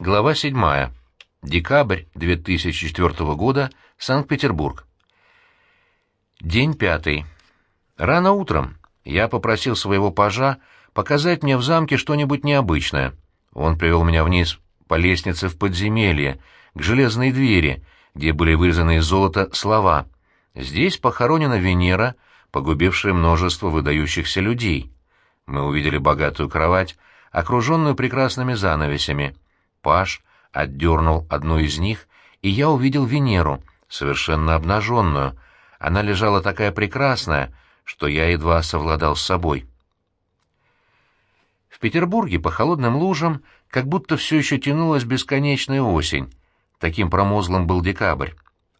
Глава 7. Декабрь 2004 года. Санкт-Петербург. День пятый. Рано утром я попросил своего пажа показать мне в замке что-нибудь необычное. Он привел меня вниз по лестнице в подземелье, к железной двери, где были вырезаны из золота слова «Здесь похоронена Венера, погубившая множество выдающихся людей». Мы увидели богатую кровать, окруженную прекрасными занавесями. Паш отдернул одну из них, и я увидел Венеру, совершенно обнаженную. Она лежала такая прекрасная, что я едва совладал с собой. В Петербурге по холодным лужам как будто все еще тянулась бесконечная осень. Таким промозглым был декабрь.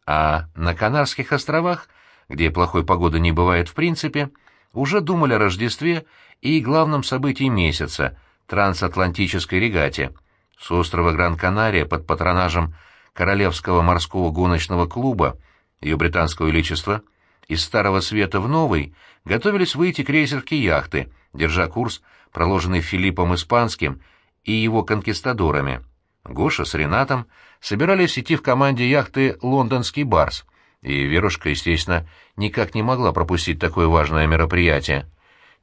А на Канарских островах, где плохой погоды не бывает в принципе, уже думали о Рождестве и главном событии месяца — трансатлантической регате. С острова Гран-Канария под патронажем Королевского морского гоночного клуба ее британского величества из Старого Света в Новый готовились выйти крейсерские яхты, держа курс, проложенный Филиппом Испанским и его конкистадорами. Гоша с Ренатом собирались идти в команде яхты «Лондонский барс», и Верушка, естественно, никак не могла пропустить такое важное мероприятие.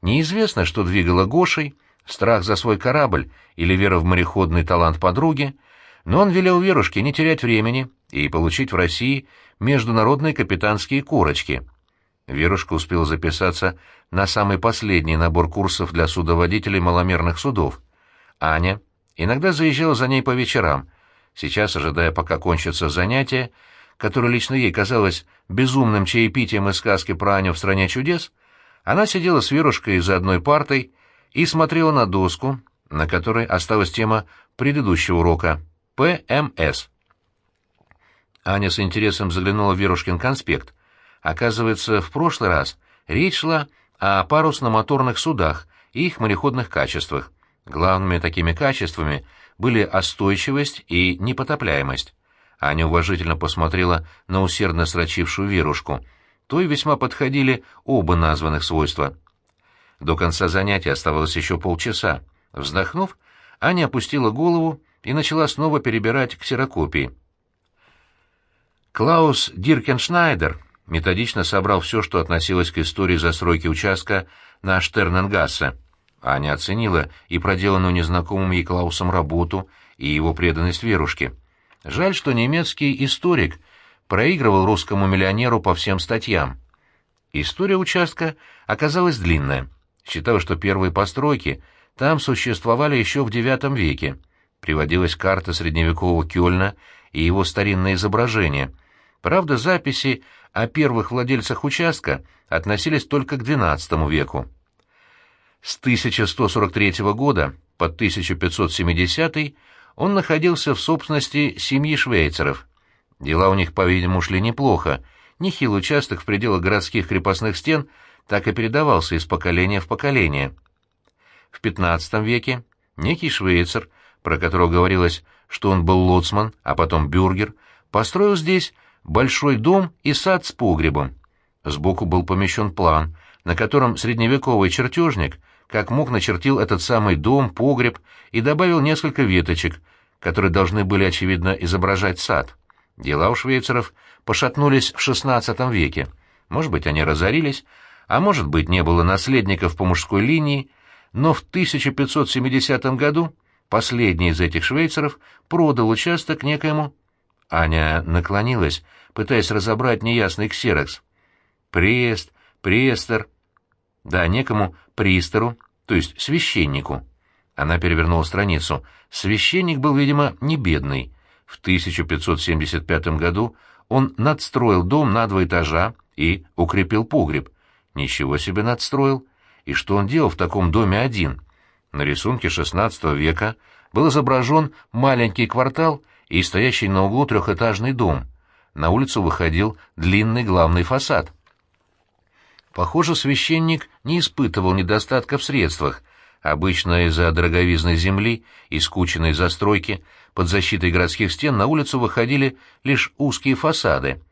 Неизвестно, что двигало Гошей, страх за свой корабль или вера в мореходный талант подруги, но он велел Верушке не терять времени и получить в России международные капитанские корочки. Верушка успела записаться на самый последний набор курсов для судоводителей маломерных судов. Аня иногда заезжала за ней по вечерам, сейчас, ожидая, пока кончатся занятия, которое лично ей казалось безумным чаепитием из сказки про Аню в «Стране чудес», она сидела с Верушкой за одной партой и смотрела на доску, на которой осталась тема предыдущего урока — ПМС. Аня с интересом заглянула в Верушкин конспект. Оказывается, в прошлый раз речь шла о парусно-моторных судах и их мореходных качествах. Главными такими качествами были остойчивость и непотопляемость. Аня уважительно посмотрела на усердно строчившую Верушку. Той весьма подходили оба названных свойства. До конца занятия оставалось еще полчаса. Вздохнув, Аня опустила голову и начала снова перебирать ксерокопии. Клаус Диркеншнайдер методично собрал все, что относилось к истории застройки участка на Штерненгассе. Аня оценила и проделанную незнакомым ей Клаусом работу, и его преданность Верушке. Жаль, что немецкий историк проигрывал русскому миллионеру по всем статьям. История участка оказалась длинная. Считалось, что первые постройки там существовали еще в IX веке. Приводилась карта средневекового Кёльна и его старинное изображение — Правда, записи о первых владельцах участка относились только к XII веку. С 1143 года по 1570 он находился в собственности семьи швейцаров. Дела у них, по-видимому, шли неплохо. Нехилый участок в пределах городских крепостных стен так и передавался из поколения в поколение. В XV веке некий швейцар, про которого говорилось, что он был лоцман, а потом бюргер, построил здесь большой дом и сад с погребом. Сбоку был помещен план, на котором средневековый чертежник как мог начертил этот самый дом, погреб и добавил несколько веточек, которые должны были, очевидно, изображать сад. Дела у швейцаров пошатнулись в XVI веке. Может быть, они разорились, а может быть, не было наследников по мужской линии, но в 1570 году последний из этих швейцаров продал участок некоему Аня наклонилась, пытаясь разобрать неясный ксерокс. Прест, престер. Да, некому пристору, то есть священнику. Она перевернула страницу. Священник был, видимо, не бедный. В 1575 году он надстроил дом на два этажа и укрепил погреб. Ничего себе надстроил. И что он делал в таком доме один? На рисунке XVI века был изображен маленький квартал и стоящий на углу трехэтажный дом. На улицу выходил длинный главный фасад. Похоже, священник не испытывал недостатка в средствах. Обычно из-за дороговизны земли и скученной застройки под защитой городских стен на улицу выходили лишь узкие фасады,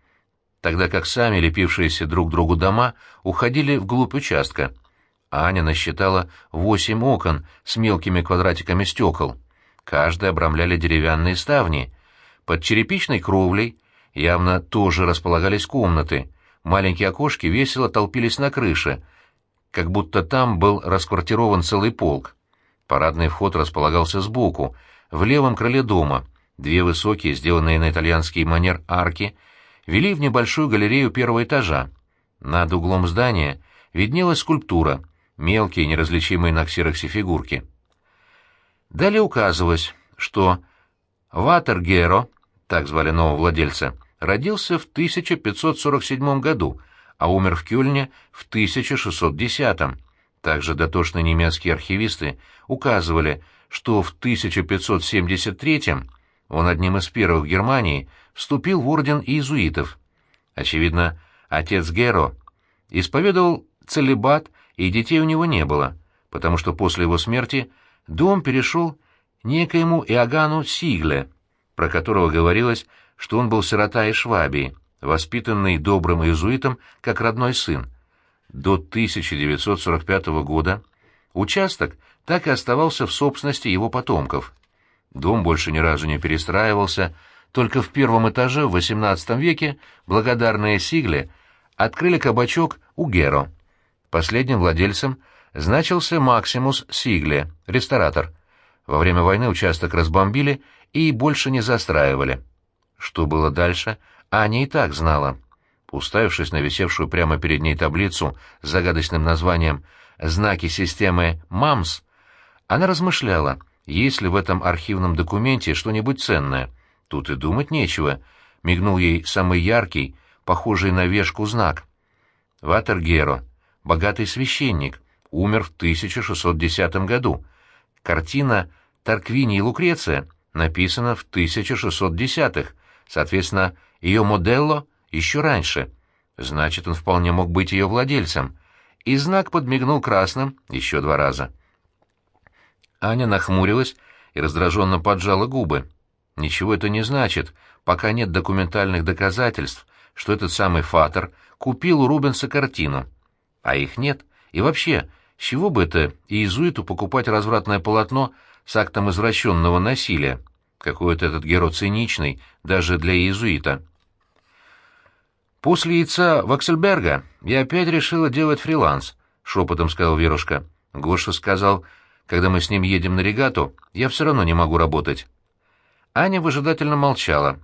тогда как сами лепившиеся друг другу дома уходили вглубь участка. Аня насчитала восемь окон с мелкими квадратиками стекол. каждый обрамляли деревянные ставни. Под черепичной кровлей явно тоже располагались комнаты. Маленькие окошки весело толпились на крыше, как будто там был расквартирован целый полк. Парадный вход располагался сбоку, в левом крыле дома. Две высокие, сделанные на итальянский манер арки, вели в небольшую галерею первого этажа. Над углом здания виднелась скульптура, мелкие неразличимые на ксероксе фигурки. Далее указывалось, что Ватергеро, так звали нового владельца, родился в 1547 году, а умер в Кёльне в 1610. Также дотошные немецкие архивисты указывали, что в 1573 он одним из первых в Германии вступил в орден иезуитов. Очевидно, отец Геро исповедовал целебат, и детей у него не было, потому что после его смерти дом перешел некоему Иоганну Сигле, про которого говорилось, что он был сирота из Швабии, воспитанный добрым иезуитом как родной сын. До 1945 года участок так и оставался в собственности его потомков. Дом больше ни разу не перестраивался, только в первом этаже в XVIII веке благодарные Сигле открыли кабачок у Геро. Последним владельцем значился Максимус Сигле, ресторатор. Во время войны участок разбомбили и больше не застраивали. Что было дальше, Аня и так знала. Уставившись на висевшую прямо перед ней таблицу с загадочным названием «Знаки системы МАМС», она размышляла, есть ли в этом архивном документе что-нибудь ценное. Тут и думать нечего. Мигнул ей самый яркий, похожий на вешку знак. Ватергеро, богатый священник, умер в 1610 году. Картина «Тарквини и Лукреция» написана в 1610-х, соответственно, ее моделло еще раньше. Значит, он вполне мог быть ее владельцем. И знак подмигнул красным еще два раза. Аня нахмурилась и раздраженно поджала губы. Ничего это не значит, пока нет документальных доказательств, что этот самый Фатер купил у Рубенса картину. А их нет. И вообще, с чего бы это иезуиту покупать развратное полотно с актом извращенного насилия? Какой-то этот герой циничный, даже для иезуита. «После яйца Ваксельберга я опять решила делать фриланс», — шепотом сказал Верушка. Гоша сказал, когда мы с ним едем на регату, я все равно не могу работать. Аня выжидательно молчала,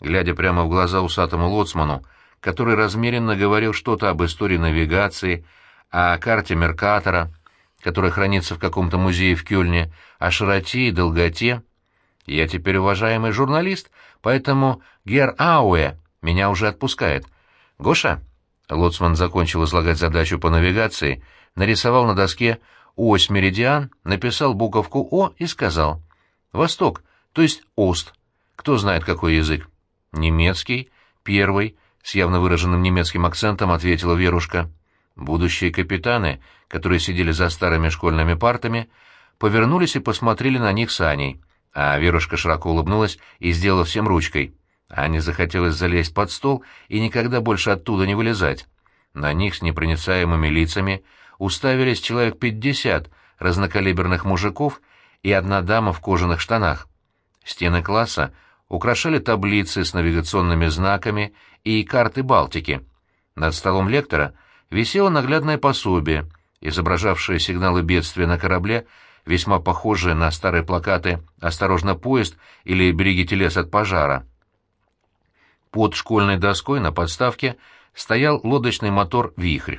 глядя прямо в глаза усатому лоцману, который размеренно говорил что-то об истории навигации, о карте Меркатора, которая хранится в каком-то музее в Кёльне, о широте и долготе. Я теперь уважаемый журналист, поэтому Гер Ауэ меня уже отпускает. Гоша, Лоцман закончил излагать задачу по навигации, нарисовал на доске ось меридиан, написал буковку «О» и сказал «Восток», то есть «Ост». Кто знает, какой язык? «Немецкий», «Первый», с явно выраженным немецким акцентом ответила Верушка. Будущие капитаны, которые сидели за старыми школьными партами, повернулись и посмотрели на них с Аней, а Верушка широко улыбнулась и сделала всем ручкой. Ане захотелось залезть под стол и никогда больше оттуда не вылезать. На них с непроницаемыми лицами уставились человек пятьдесят разнокалиберных мужиков и одна дама в кожаных штанах. Стены класса украшали таблицы с навигационными знаками и карты Балтики. Над столом лектора висело наглядное пособие, изображавшее сигналы бедствия на корабле, весьма похожие на старые плакаты «Осторожно, поезд» или «Берегите лес от пожара». Под школьной доской на подставке стоял лодочный мотор «Вихрь».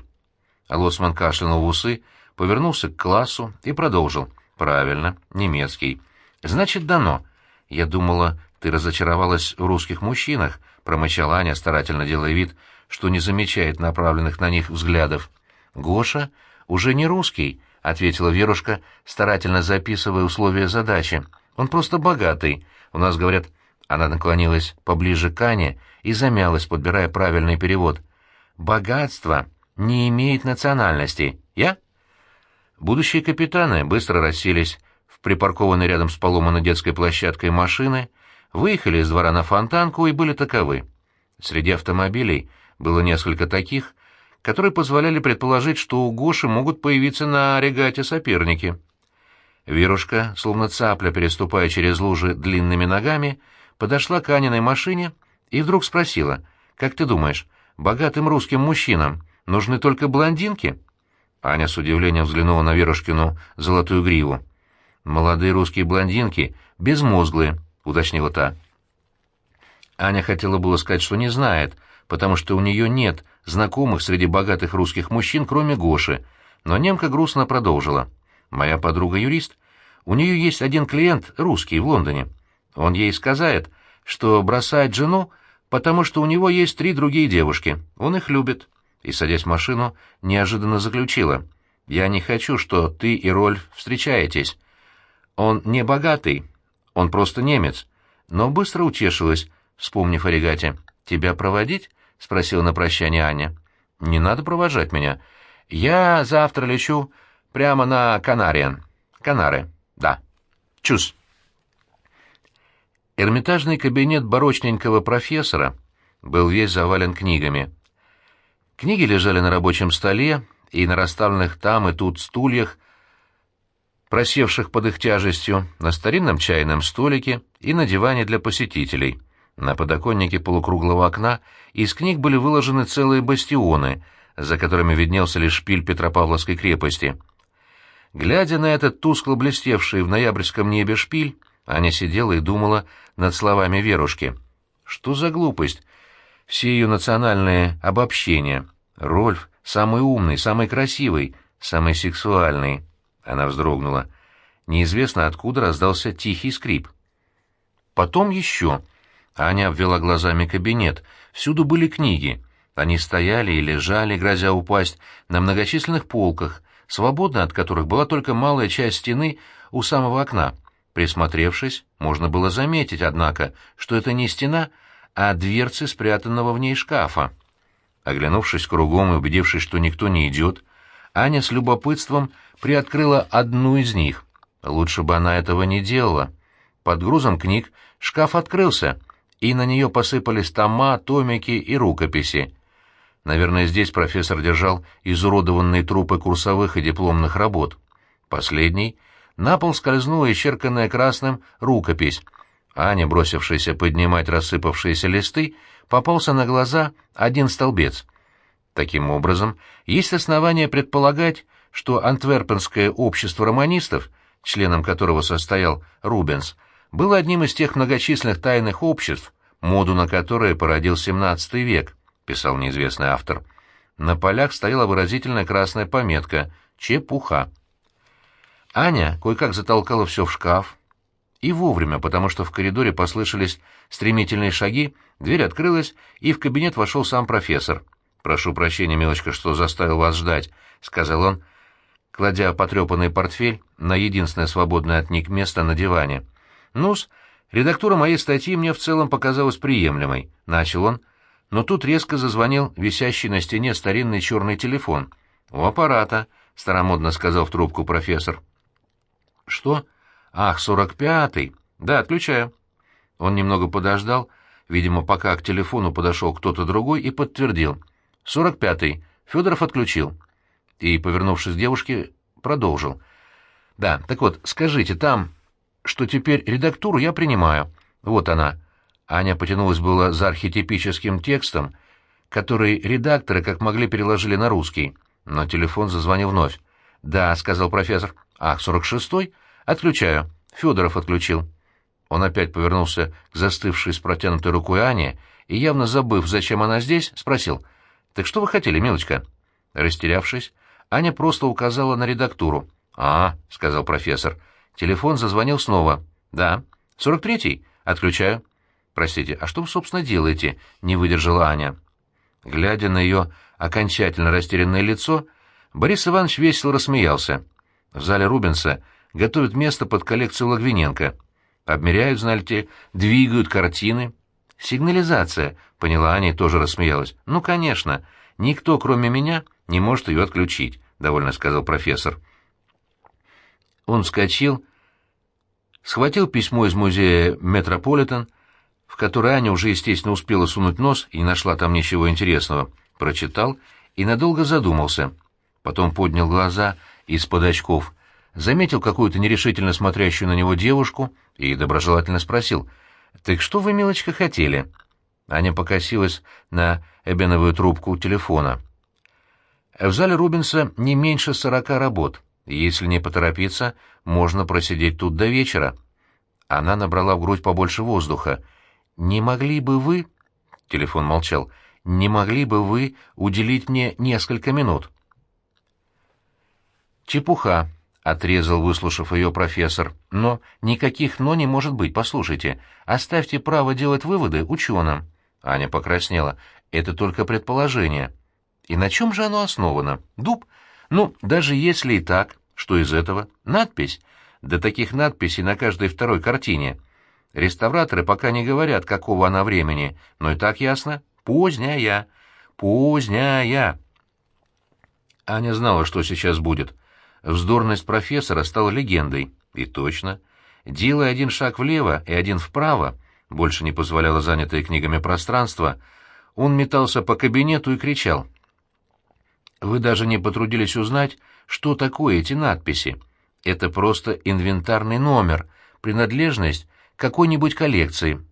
Лоцман кашлянул в усы, повернулся к классу и продолжил. «Правильно, немецкий. Значит, дано. Я думала, ты разочаровалась в русских мужчинах», — промычала Аня, старательно делая вид, что не замечает направленных на них взглядов. «Гоша уже не русский», — ответила Верушка, старательно записывая условия задачи. «Он просто богатый. У нас, говорят...» Она наклонилась поближе к Ане и замялась, подбирая правильный перевод. «Богатство не имеет национальности. Я?» Будущие капитаны быстро расселись припаркованной рядом с поломанной детской площадкой машины, выехали из двора на фонтанку и были таковы. Среди автомобилей было несколько таких, которые позволяли предположить, что у Гоши могут появиться на регате соперники. Верушка, словно цапля, переступая через лужи длинными ногами, подошла к Аниной машине и вдруг спросила, «Как ты думаешь, богатым русским мужчинам нужны только блондинки?» Аня с удивлением взглянула на Верушкину золотую гриву. «Молодые русские блондинки, безмозглые», — уточнила та. Аня хотела было сказать, что не знает, потому что у нее нет знакомых среди богатых русских мужчин, кроме Гоши, но немка грустно продолжила. «Моя подруга юрист. У нее есть один клиент, русский, в Лондоне. Он ей сказает, что бросает жену, потому что у него есть три другие девушки. Он их любит». И, садясь в машину, неожиданно заключила. «Я не хочу, что ты и Рольф встречаетесь. Он не богатый, он просто немец». Но быстро утешилась, вспомнив о регате. «Тебя проводить?» — спросила на прощание Аня. «Не надо провожать меня. Я завтра лечу прямо на Канариан. Канары, да. Чус». Эрмитажный кабинет барочненького профессора был весь завален книгами. Книги лежали на рабочем столе и на расставленных там и тут стульях, просевших под их тяжестью, на старинном чайном столике и на диване для посетителей. На подоконнике полукруглого окна из книг были выложены целые бастионы, за которыми виднелся лишь шпиль Петропавловской крепости. Глядя на этот тускло блестевший в ноябрьском небе шпиль, Аня сидела и думала над словами Верушки. Что за глупость? Все ее национальные обобщения. Рольф — самый умный, самый красивый, самый сексуальный. Она вздрогнула. Неизвестно откуда раздался тихий скрип. Потом еще. Аня обвела глазами кабинет. Всюду были книги. Они стояли и лежали, грозя упасть, на многочисленных полках, свободна от которых была только малая часть стены у самого окна. Присмотревшись, можно было заметить, однако, что это не стена, а дверцы спрятанного в ней шкафа. Оглянувшись кругом и убедившись, что никто не идет, Аня с любопытством приоткрыла одну из них. Лучше бы она этого не делала. Под грузом книг шкаф открылся, и на нее посыпались тома, томики и рукописи. Наверное, здесь профессор держал изуродованные трупы курсовых и дипломных работ. Последний на пол скользнула исчерканная красным рукопись. Аня, бросившаяся поднимать рассыпавшиеся листы, попался на глаза один столбец. Таким образом, есть основания предполагать, что Антверпенское общество романистов, членом которого состоял Рубенс, было одним из тех многочисленных тайных обществ, моду на которые породил XVII век, писал неизвестный автор. На полях стояла выразительная красная пометка «Чепуха». Аня кое-как затолкала все в шкаф, и вовремя, потому что в коридоре послышались стремительные шаги, дверь открылась, и в кабинет вошел сам профессор. «Прошу прощения, милочка, что заставил вас ждать», — сказал он, кладя потрепанный портфель на единственное свободное от них место на диване. «Ну-с, редактура моей статьи мне в целом показалась приемлемой», — начал он, но тут резко зазвонил висящий на стене старинный черный телефон. «У аппарата», — старомодно сказал в трубку профессор. «Что?» «Ах, сорок пятый! Да, отключаю». Он немного подождал, видимо, пока к телефону подошел кто-то другой, и подтвердил. «Сорок пятый. Федоров отключил». И, повернувшись к девушке, продолжил. «Да, так вот, скажите там, что теперь редактуру я принимаю. Вот она». Аня потянулась было за архетипическим текстом, который редакторы как могли переложили на русский, но телефон зазвонил вновь. «Да», — сказал профессор. «Ах, сорок шестой? «Отключаю. Федоров отключил». Он опять повернулся к застывшей с протянутой рукой Ане и, явно забыв, зачем она здесь, спросил. «Так что вы хотели, милочка?» Растерявшись, Аня просто указала на редактуру. «А, — сказал профессор. Телефон зазвонил снова. «Да. Сорок третий? Отключаю». «Простите, а что вы, собственно, делаете?» — не выдержала Аня. Глядя на ее окончательно растерянное лицо, Борис Иванович весело рассмеялся. В зале Рубенса готовят место под коллекцию Логвиненко. Обмеряют, знаете, двигают картины. Сигнализация, поняла Аня и тоже рассмеялась. Ну, конечно, никто, кроме меня, не может ее отключить, довольно сказал профессор. Он вскочил, схватил письмо из музея «Метрополитен», в которое Аня уже, естественно, успела сунуть нос и не нашла там ничего интересного, прочитал и надолго задумался. Потом поднял глаза из-под очков заметил какую-то нерешительно смотрящую на него девушку и доброжелательно спросил, «Так что вы, милочка, хотели?» Аня покосилась на эбеновую трубку телефона. В зале Рубинса не меньше сорока работ. Если не поторопиться, можно просидеть тут до вечера. Она набрала в грудь побольше воздуха. «Не могли бы вы...» — телефон молчал. «Не могли бы вы уделить мне несколько минут?» «Чепуха», — отрезал, выслушав ее профессор. «Но никаких «но» не может быть. Послушайте, оставьте право делать выводы ученым». Аня покраснела. «Это только предположение». «И на чем же оно основано? Дуб? Ну, даже если и так, что из этого? Надпись. Да таких надписей на каждой второй картине. Реставраторы пока не говорят, какого она времени, но и так ясно. Поздняя. Поздняя». Аня знала, что сейчас будет. Вздорность профессора стала легендой. И точно. Делая один шаг влево и один вправо, больше не позволяло занятое книгами пространство, он метался по кабинету и кричал. «Вы даже не потрудились узнать, что такое эти надписи. Это просто инвентарный номер, принадлежность какой-нибудь коллекции.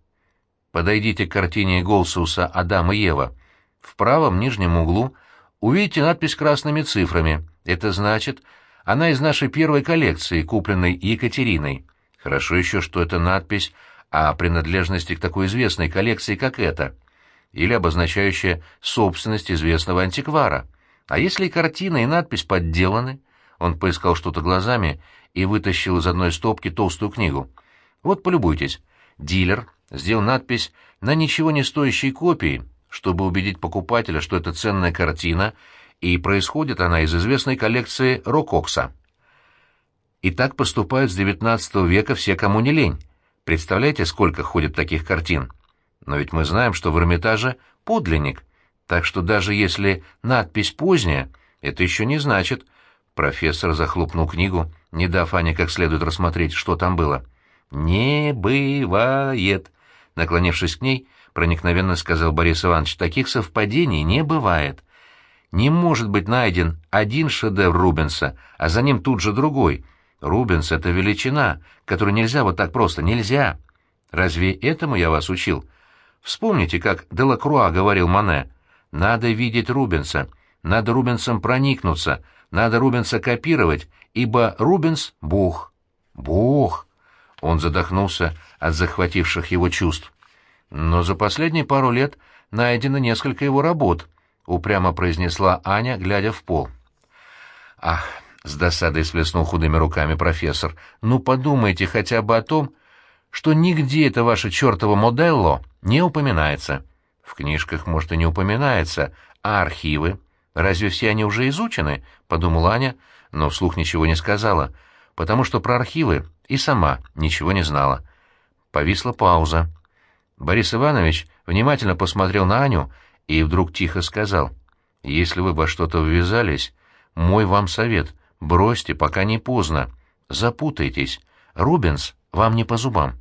Подойдите к картине Голсуса «Адам и Ева». В правом нижнем углу увидите надпись красными цифрами. Это значит, она из нашей первой коллекции, купленной Екатериной. Хорошо еще, что это надпись о принадлежности к такой известной коллекции, как эта, или обозначающая собственность известного антиквара. А если картина, и надпись подделаны? Он поискал что-то глазами и вытащил из одной стопки толстую книгу. Вот полюбуйтесь. Дилер сделал надпись на ничего не стоящей копии, чтобы убедить покупателя, что это ценная картина, и происходит она из известной коллекции Рококса. И так поступают с XIX века все, кому не лень. Представляете, сколько ходит таких картин? Но ведь мы знаем, что в Эрмитаже подлинник, так что даже если надпись поздняя, это еще не значит... Профессор захлопнул книгу, не дав Ане как следует рассмотреть, что там было. «Не бывает!» Наклонившись к ней, проникновенно сказал Борис Иванович, «таких совпадений не бывает. Не может быть найден один шедевр Рубенса, а за ним тут же другой. Рубенс — это величина, которую нельзя вот так просто, нельзя. Разве этому я вас учил? Вспомните, как Делакруа говорил Мане. Надо видеть Рубенса, надо Рубенсом проникнуться, надо Рубенса копировать, ибо Рубенс — Бог. Бог! Он задохнулся от захвативших его чувств. Но за последние пару лет найдено несколько его работ — упрямо произнесла Аня, глядя в пол. «Ах!» — с досадой сплеснул худыми руками профессор. «Ну подумайте хотя бы о том, что нигде это ваше чертово моделло не упоминается. В книжках, может, и не упоминается, а архивы? Разве все они уже изучены?» — подумала Аня, но вслух ничего не сказала, потому что про архивы и сама ничего не знала. Повисла пауза. Борис Иванович внимательно посмотрел на Аню и вдруг тихо сказал, «Если вы во что-то ввязались, мой вам совет — бросьте, пока не поздно. Запутайтесь. Рубенс вам не по зубам».